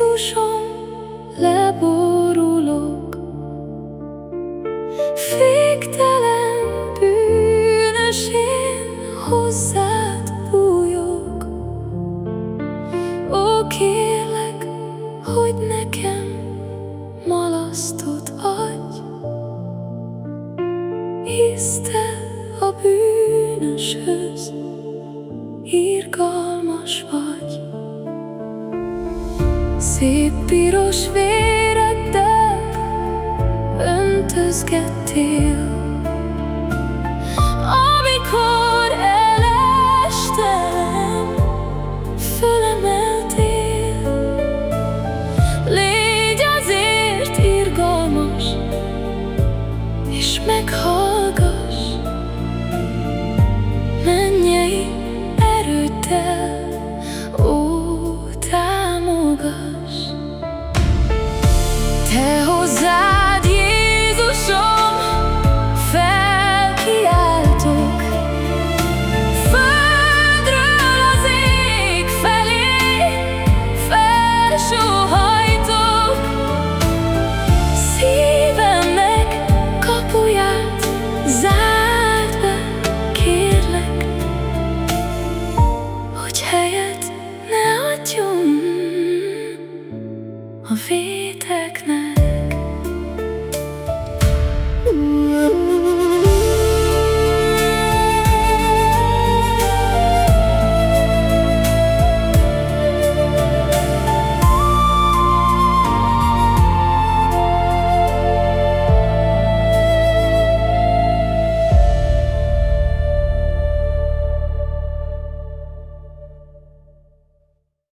Jézusom, leborulok, Féktelen bűnös én hozzád bújok. Ó, kérlek, hogy nekem malasztot adj, Hisz te a bűnöshöz irgalmas vagy. Szép piros véreddel öntözgettél. Amikor 태호